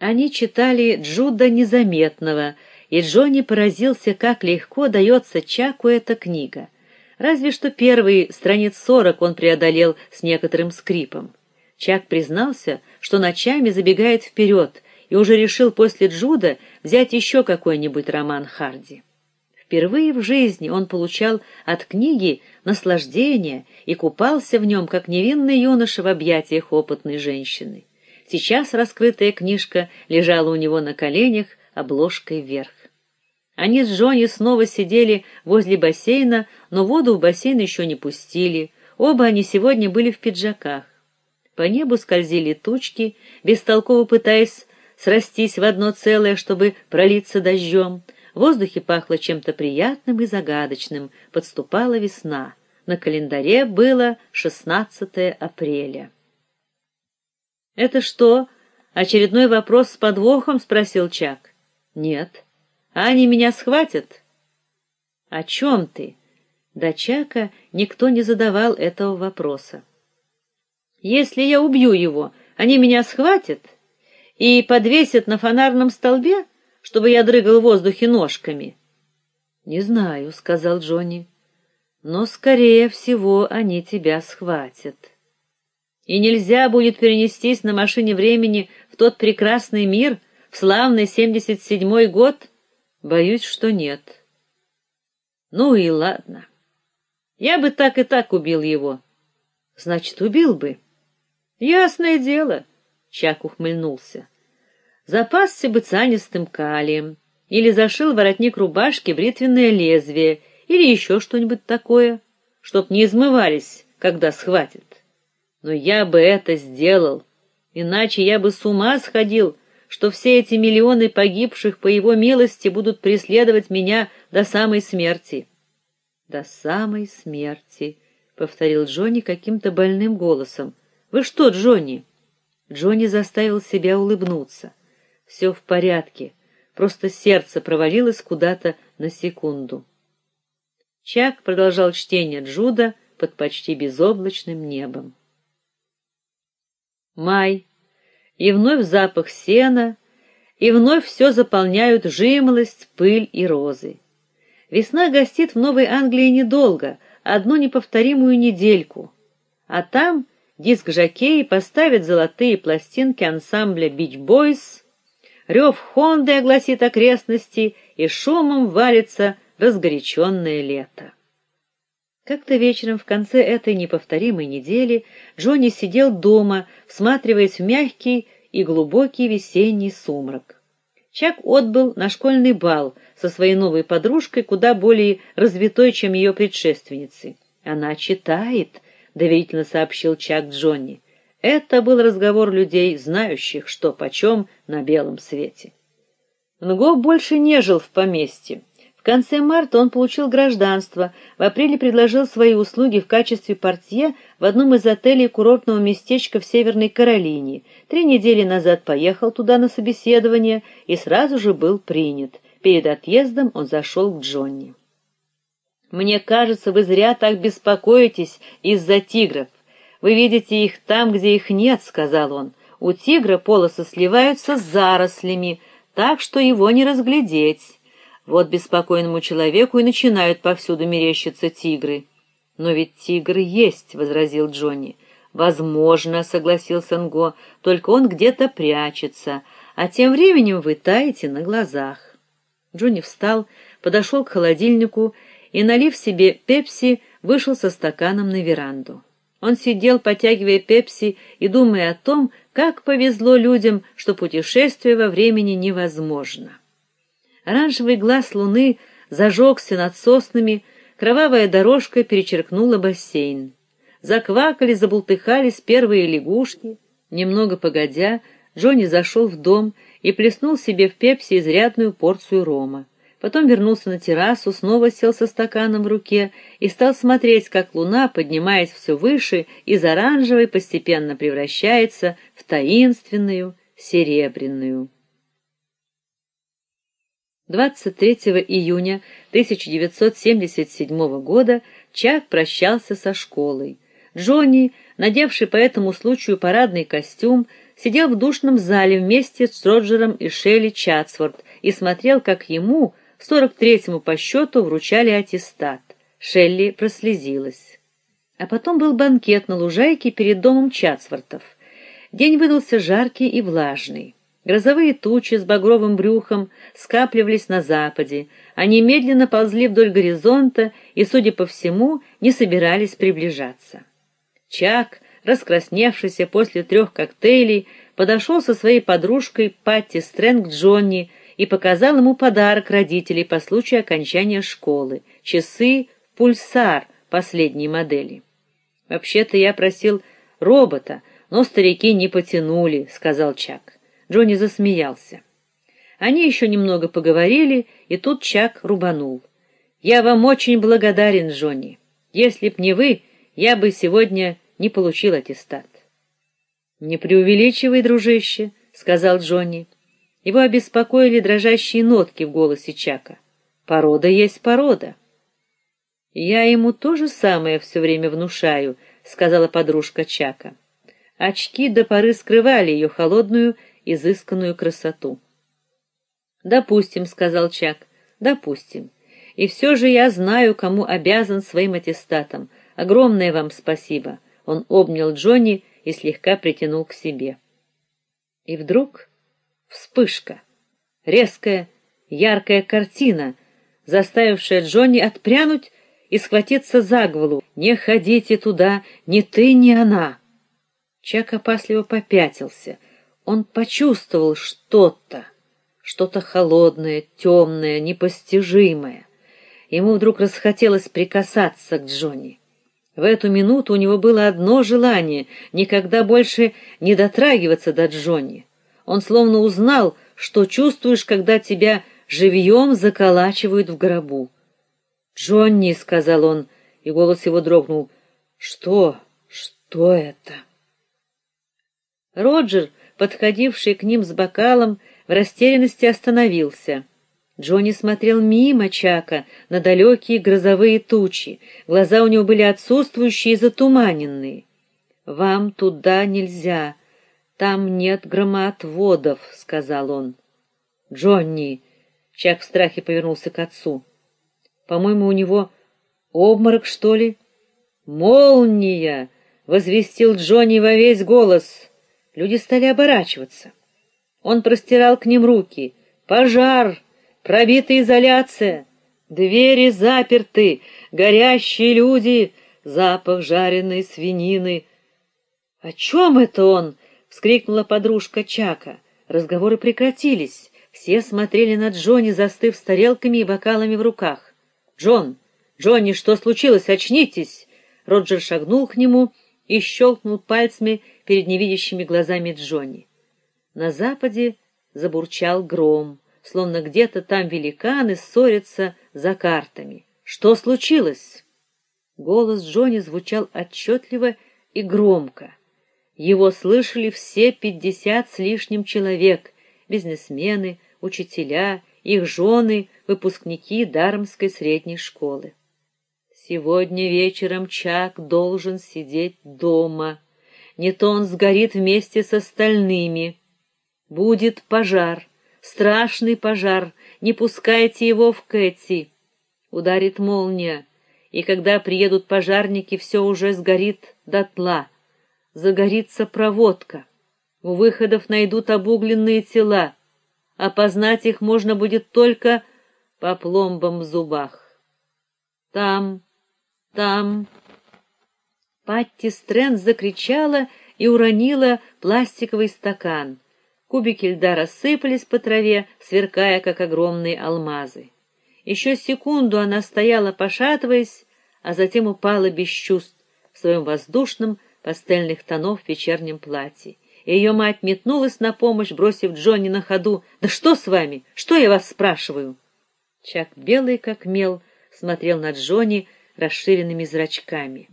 Они читали Джуда Незаметного, и Джонни поразился, как легко дается Чаку эта книга. Разве что первые страниц сорок он преодолел с некоторым скрипом. Чак признался, что ночами забегает вперед и уже решил после Джуда взять еще какой-нибудь роман Харди. Впервые в жизни он получал от книги наслаждение и купался в нем, как невинный юноша в объятиях опытной женщины. Сейчас раскрытая книжка лежала у него на коленях, обложкой вверх. Они с Джонни снова сидели возле бассейна, но воду в бассейн еще не пустили. Оба они сегодня были в пиджаках. По небу скользили тучки, бестолково пытаясь срастись в одно целое, чтобы пролиться дождем. В воздухе пахло чем-то приятным и загадочным. Подступала весна. На календаре было 16 апреля. Это что? Очередной вопрос с подвохом спросил Чак. Нет. А они меня схватят? О чем ты? До Чака никто не задавал этого вопроса. Если я убью его, они меня схватят и подвесят на фонарном столбе, чтобы я дрыгал в воздухе ножками. Не знаю, сказал Джонни. Но скорее всего они тебя схватят и нельзя будет перенестись на машине времени в тот прекрасный мир, в славный семьдесят седьмой год? Боюсь, что нет. Ну и ладно. Я бы так и так убил его. Значит, убил бы. Ясное дело, Чак ухмыльнулся. Запасся бы цианистым калием или зашил воротник рубашки бритвенное лезвие или еще что-нибудь такое, чтоб не измывались, когда схватят. Но я бы это сделал, иначе я бы с ума сходил, что все эти миллионы погибших по его милости будут преследовать меня до самой смерти. До самой смерти, повторил Джонни каким-то больным голосом. Вы что, Джонни? Джонни заставил себя улыбнуться. «Все в порядке, просто сердце провалилось куда-то на секунду. Чак продолжал чтение Джуда под почти безоблачным небом май, и вновь запах сена, и вновь все заполняют жимолость, пыль и розы. Весна гостит в Новой Англии недолго, одну неповторимую недельку. А там диск жокей поставит золотые пластинки ансамбля Beach Boys, рев Хонды огласит окрестности, и шумом валится разгоряченное лето. Как-то вечером в конце этой неповторимой недели Джонни сидел дома, всматриваясь в мягкий и глубокий весенний сумрак. Чак отбыл на школьный бал со своей новой подружкой, куда более развитой, чем ее предшественницы. Она читает, доверительно сообщил Чак Джонни. Это был разговор людей, знающих, что почем на белом свете. Нго больше не жил в поместье. В конце марта он получил гражданство, в апреле предложил свои услуги в качестве портье в одном из отелей курортного местечка в Северной Каролине. Три недели назад поехал туда на собеседование и сразу же был принят. Перед отъездом он зашел к Джонни. Мне кажется, вы зря так беспокоитесь из-за тигров. Вы видите их там, где их нет, сказал он. У тигра полосы сливаются с зарослями, так что его не разглядеть. Вот беспокойному человеку и начинают повсюду мерещиться тигры. Но ведь тигры есть, возразил Джонни. Возможно, согласился Нго, только он где-то прячется, а тем временем вы таете на глазах. Джонни встал, подошел к холодильнику и, налив себе пепси, вышел со стаканом на веранду. Он сидел, потягивая пепси и думая о том, как повезло людям, что путешествие во времени невозможно. Оранжевый глаз луны зажегся над соснами, кровавая дорожка перечеркнула бассейн. Заквакали, забултыхались первые лягушки. Немного погодя, Джонни зашел в дом и плеснул себе в пепси изрядную порцию рома. Потом вернулся на террасу, снова сел со стаканом в руке и стал смотреть, как луна, поднимаясь все выше, из оранжевой постепенно превращается в таинственную серебряную. 23 июня 1977 года Чак прощался со школой. Джонни, надевший по этому случаю парадный костюм, сидел в душном зале вместе с Роджером и Шелли Чатсворт и смотрел, как ему, 43-му по счету, вручали аттестат. Шелли прослезилась. А потом был банкет на лужайке перед домом Чатсвортов. День выдался жаркий и влажный. Грозовые тучи с багровым брюхом скапливались на западе. Они медленно ползли вдоль горизонта и, судя по всему, не собирались приближаться. Чак, раскрасневшийся после трех коктейлей, подошел со своей подружкой Патти Стрэнг Джонни и показал ему подарок родителей по случаю окончания школы часы Пульсар последней модели. Вообще-то я просил робота, но старики не потянули, сказал Чак. Джонни засмеялся. Они еще немного поговорили, и тут Чак рубанул. Я вам очень благодарен, Джонни. Если б не вы, я бы сегодня не получил аттестат. Не преувеличивай, дружище, сказал Джонни. Его обеспокоили дрожащие нотки в голосе Чака. Порода есть порода. Я ему то же самое все время внушаю, сказала подружка Чака. Очки до поры скрывали ее холодную изысканную красоту. Допустим, сказал Чак. Допустим. И все же я знаю, кому обязан своим аттестатом. Огромное вам спасибо. Он обнял Джонни и слегка притянул к себе. И вдруг вспышка, резкая, яркая картина, заставившая Джонни отпрянуть и схватиться за голову. Не ходите туда, ни ты, ни она. Чак опасливо попятился он почувствовал что-то, что-то холодное, темное, непостижимое. Ему вдруг расхотелось прикасаться к Джонни. В эту минуту у него было одно желание никогда больше не дотрагиваться до Джонни. Он словно узнал, что чувствуешь, когда тебя живьем заколачивают в гробу. "Джонни", сказал он, и голос его дрогнул. "Что? Что это?" Роджер подходивший к ним с бокалом, в растерянности остановился. Джонни смотрел мимо Чака на далекие грозовые тучи. Глаза у него были отсутствующие и затуманенные. Вам туда нельзя. Там нет громоотводов, сказал он. Джонни, Чак в страхе повернулся к отцу. По-моему, у него обморок, что ли? Молния, возвестил Джонни во весь голос. Люди стали оборачиваться. Он простирал к ним руки. Пожар, пробита изоляция, двери заперты, горящие люди, запах жареной свинины. О чем это он? вскрикнула подружка Чака. Разговоры прекратились. Все смотрели на Джонни, застыв с тарелками и бокалами в руках. "Джон, Джонни, что случилось? Очнитесь!" Роджер шагнул к нему и щелкнул пальцами перед невидящими глазами Джонни. На западе забурчал гром, словно где-то там великаны ссорятся за картами. Что случилось? Голос Джонни звучал отчетливо и громко. Его слышали все пятьдесят с лишним человек: бизнесмены, учителя, их жены, выпускники Дармской средней школы. Сегодня вечером Чак должен сидеть дома. Не то он сгорит вместе с остальными. Будет пожар, страшный пожар. Не пускайте его в Кэти. Ударит молния, и когда приедут пожарники, все уже сгорит дотла. Загорится проводка. У выходов найдут обугленные тела. Опознать их можно будет только по пломбам в зубах. Там там Патти Стрэнд закричала и уронила пластиковый стакан. Кубики льда рассыпались по траве, сверкая как огромные алмазы. Еще секунду она стояла, пошатываясь, а затем упала без чувств в своем воздушном пастельных тонов вечернем платье. И ее мать метнулась на помощь, бросив Джонни на ходу: "Да что с вами? Что я вас спрашиваю?" Чак белый как мел смотрел на Джонни, расширенными зрачками.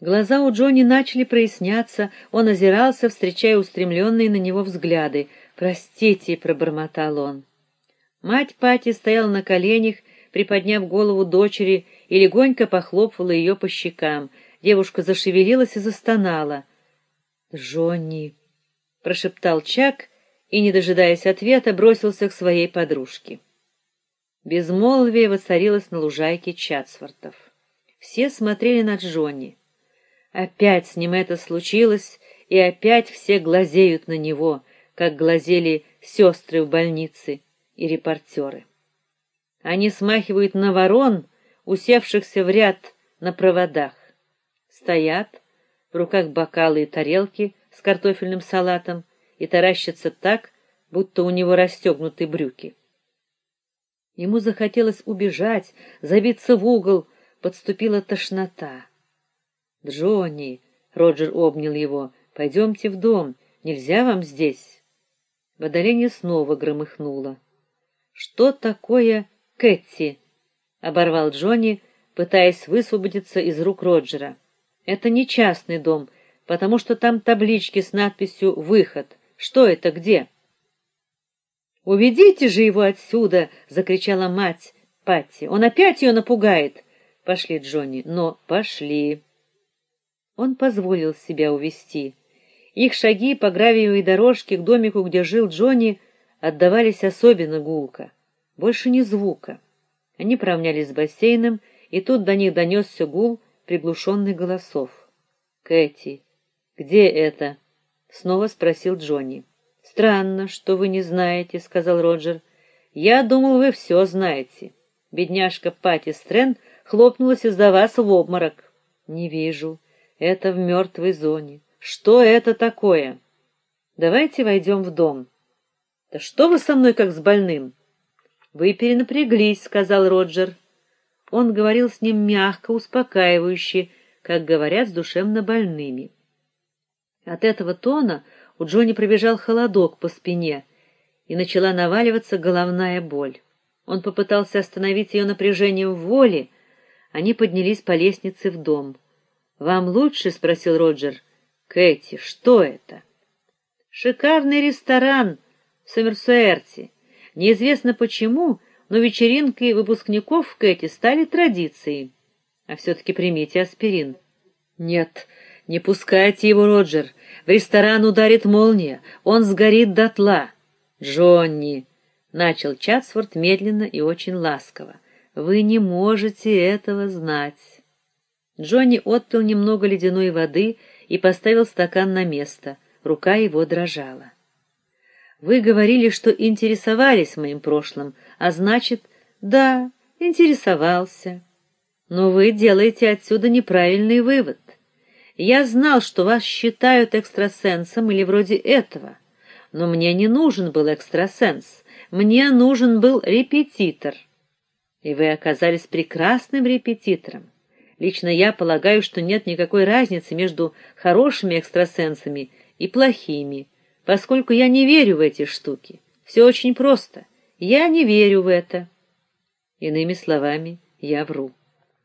Глаза у Джонни начали проясняться, он озирался, встречая устремленные на него взгляды. "Простите", пробормотал он. Мать Пати стояла на коленях, приподняв голову дочери и легонько похлопывала ее по щекам. Девушка зашевелилась и застонала. "Джонни, прошептал Чак и, не дожидаясь ответа, бросился к своей подружке. Безмолвие воцарилось на лужайке Чатсвортов. Все смотрели на Джонни. Опять с ним это случилось, и опять все глазеют на него, как глазели сестры в больнице и репортеры. Они смахивают на ворон, усевшихся в ряд на проводах. Стоят, в руках бокалы и тарелки с картофельным салатом, и таращатся так, будто у него расстегнуты брюки. Ему захотелось убежать, забиться в угол, подступила тошнота. "Джонни", Роджер обнял его. «Пойдемте в дом. Нельзя вам здесь". Водоление снова громыхнуло. "Что такое Кэти?" оборвал Джонни, пытаясь высвободиться из рук Роджера. "Это не частный дом, потому что там таблички с надписью Выход. Что это где?" Уведите же его отсюда, закричала мать Патти. Он опять ее напугает. Пошли, Джонни, но пошли. Он позволил себя увести. Их шаги по гравиевой дорожке к домику, где жил Джонни, отдавались особенно гулко. Больше ни звука. Они поравнялись с бассейном, и тут до них донесся гул приглушенных голосов. "Кэти, где это?" снова спросил Джонни. Странно, что вы не знаете, сказал Роджер. Я думал, вы все знаете. Бедняжка Пати Стрэн хлопнулась из-за вас в обморок. Не вижу. Это в мертвой зоне. Что это такое? Давайте войдем в дом. Да что вы со мной как с больным? Вы перенапряглись, сказал Роджер. Он говорил с ним мягко, успокаивающе, как говорят с душевно больными. От этого тона у Джонни пробежал холодок по спине, и начала наваливаться головная боль. Он попытался остановить ее напряжением воли. Они поднялись по лестнице в дом. "Вам лучше?" спросил Роджер. "Кэти, что это?" "Шикарный ресторан в Сомерсуэрте. Неизвестно почему, но вечеринки выпускников Кэти стали традицией. А все таки примите аспирин". "Нет, не пускайте его, Роджер. В ресторан ударит молния, он сгорит дотла. Джонни, начал Чатсворт медленно и очень ласково. Вы не можете этого знать. Джонни отпил немного ледяной воды и поставил стакан на место. Рука его дрожала. Вы говорили, что интересовались моим прошлым, а значит, да, интересовался. Но вы делаете отсюда неправильный вывод. Я знал, что вас считают экстрасенсом или вроде этого, но мне не нужен был экстрасенс, мне нужен был репетитор. И вы оказались прекрасным репетитором. Лично я полагаю, что нет никакой разницы между хорошими экстрасенсами и плохими, поскольку я не верю в эти штуки. Все очень просто. Я не верю в это. Иными словами, я вру.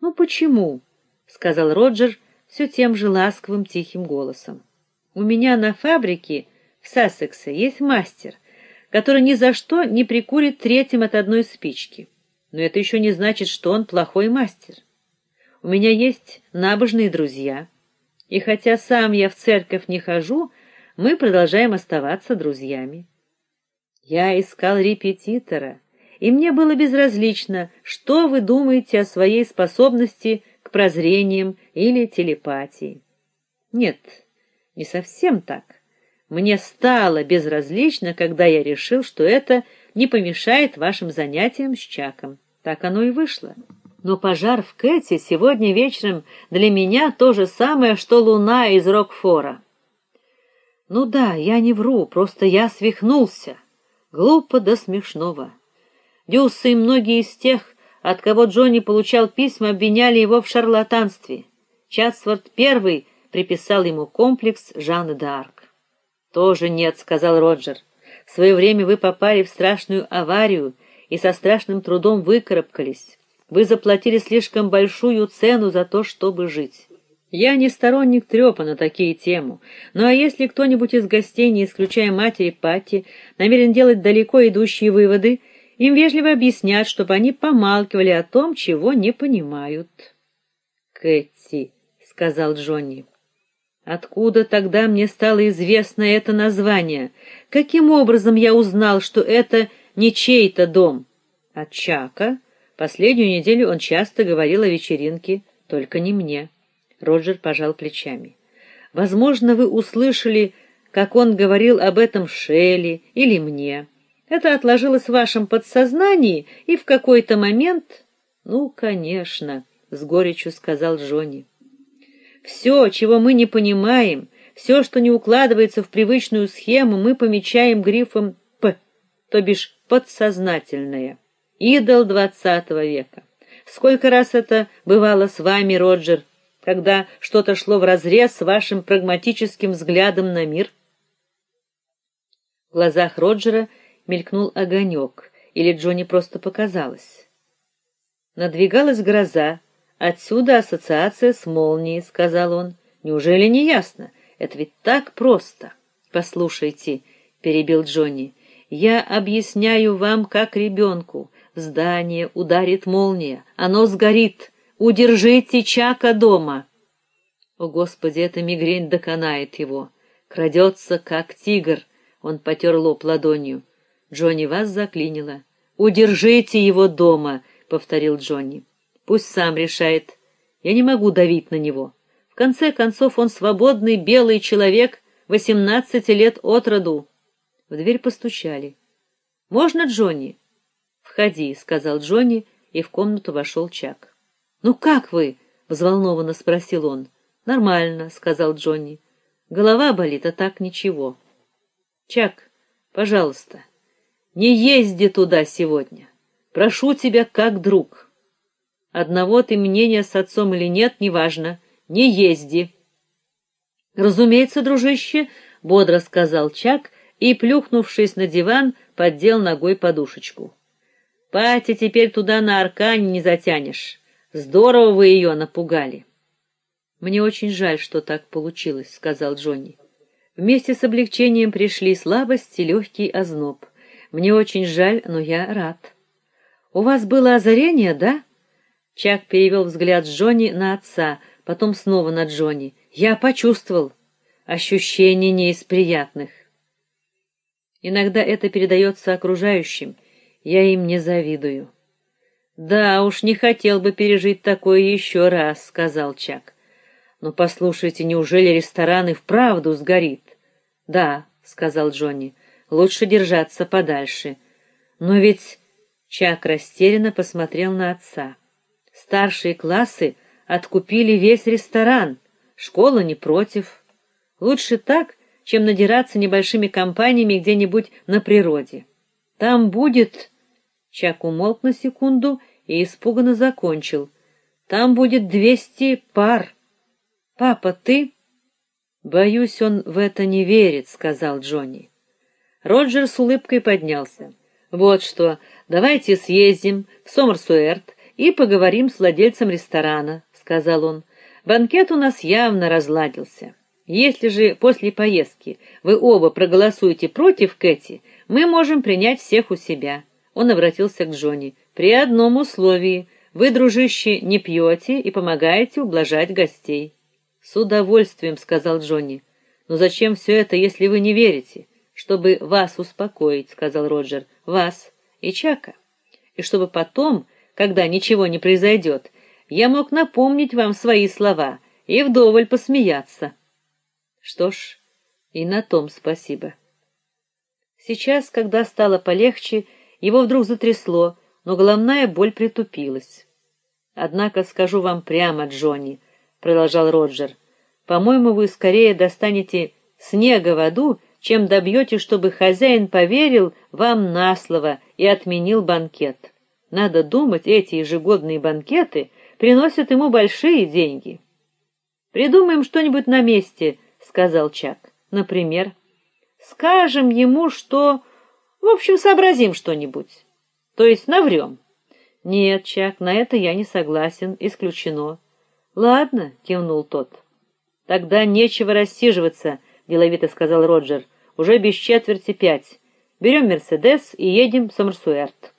Ну почему? сказал Роджер все тем же ласковым тихим голосом. У меня на фабрике в Сассексе есть мастер, который ни за что не прикурит третьим от одной спички. Но это еще не значит, что он плохой мастер. У меня есть набожные друзья, и хотя сам я в церковь не хожу, мы продолжаем оставаться друзьями. Я искал репетитора, и мне было безразлично, что вы думаете о своей способности к прозрениям или телепатии. Нет, не совсем так. Мне стало безразлично, когда я решил, что это не помешает вашим занятиям с Чаком. Так оно и вышло. Но пожар в Кэти сегодня вечером для меня то же самое, что луна из Рокфора. Ну да, я не вру, просто я свихнулся. Глупо до смешного. Дюсы и многие из тех, от кого Джонни получал письма, обвиняли его в шарлатанстве. Чатсворт первый приписал ему комплекс Жанны д'Арк. Тоже нет, сказал Роджер. В свое время вы попали в страшную аварию и со страшным трудом выкарабкались. Вы заплатили слишком большую цену за то, чтобы жить. Я не сторонник трепа на такие темы. Ну а если кто-нибудь из гостей, не исключая матери Патти, намерен делать далеко идущие выводы, им вежливо объяснят, чтобы они помалкивали о том, чего не понимают. "Кэти", сказал Джонни. Откуда тогда мне стало известно это название? Каким образом я узнал, что это не чей-то дом? От Чака. Последнюю неделю он часто говорил о вечеринке, только не мне. Роджер пожал плечами. Возможно, вы услышали, как он говорил об этом Шелли или мне. Это отложилось в вашем подсознании, и в какой-то момент, ну, конечно, с горечью сказал Джонни. Все, чего мы не понимаем, все, что не укладывается в привычную схему, мы помечаем грифом П, то бишь подсознательное. Идол двадцатого века. Сколько раз это бывало с вами, Роджер, когда что-то шло вразрез с вашим прагматическим взглядом на мир? В глазах Роджера мелькнул огонек, или Джонни просто показалось. Надвигалась гроза, отсюда ассоциация с молнией, сказал он. Неужели не ясно? Это ведь так просто. Послушайте, перебил Джонни. Я объясняю вам как ребенку. Здание ударит молния, оно сгорит. Удержите Чака дома. О, господи, эта мигрень доконает его. Крадется, как тигр. Он потер лоб ладонью. Джонни вас заклинило. Удержите его дома, повторил Джонни. Пусть сам решает. Я не могу давить на него. В конце концов, он свободный белый человек, восемнадцати лет от роду. В дверь постучали. Можно, Джонни? Входи, сказал Джонни, и в комнату вошел Чак. Ну как вы? взволнованно спросил он. Нормально, сказал Джонни. Голова болит, а так ничего. Чак, пожалуйста, не езди туда сегодня. Прошу тебя как друг. Одного ты мнения с отцом или нет, неважно. Не езди. Разумеется, дружище, бодро сказал Чак и, плюхнувшись на диван, поддел ногой подушечку. Пати теперь туда на аркане не затянешь. Здорово вы ее напугали. Мне очень жаль, что так получилось, сказал Джонни. Вместе с облегчением пришли слабость и легкий озноб. Мне очень жаль, но я рад. У вас было озарение, да? Чак перевел взгляд с Джонни на отца, потом снова на Джонни. Я почувствовал ощущение не из приятных. Иногда это передается окружающим. Я им не завидую. Да, уж не хотел бы пережить такое еще раз, сказал Чак. Но послушайте, неужели ресторан и вправду сгорит? Да, сказал Джонни. Лучше держаться подальше. Но ведь Чак растерянно посмотрел на отца. Старшие классы откупили весь ресторан. Школа не против. Лучше так, чем надираться небольшими компаниями где-нибудь на природе. Там будет Чак умолк на секунду и испуганно закончил. Там будет двести пар. Папа, ты Боюсь, он в это не верит, сказал Джонни. Роджер с улыбкой поднялся. Вот что, давайте съездим в Сомерсуэрт и поговорим с владельцем ресторана, сказал он. Банкет у нас явно разладился. Если же после поездки вы оба проголосуете против Кэти, мы можем принять всех у себя. Он обратился к Джонни. При одном условии: вы, дружище, не пьете и помогаете ублажать гостей. С удовольствием, сказал Джонни. Но зачем все это, если вы не верите? Чтобы вас успокоить, сказал Роджер. Вас и Чака. И чтобы потом когда ничего не произойдет, я мог напомнить вам свои слова и вдоволь посмеяться. Что ж, и на том спасибо. Сейчас, когда стало полегче, его вдруг затрясло, но головная боль притупилась. Однако скажу вам прямо, Джонни, продолжал Роджер. По-моему, вы скорее достанете снега в аду, чем добьете, чтобы хозяин поверил вам на слово и отменил банкет. Надо думать, эти ежегодные банкеты приносят ему большие деньги. Придумаем что-нибудь на месте, сказал Чак. Например, скажем ему, что, в общем, сообразим что-нибудь. То есть наврем. Нет, Чак, на это я не согласен, исключено. Ладно, кивнул тот. Тогда нечего рассиживаться, деловито сказал Роджер. Уже без четверти пять. Берем Мерседес и едем в Сомерсуэрт.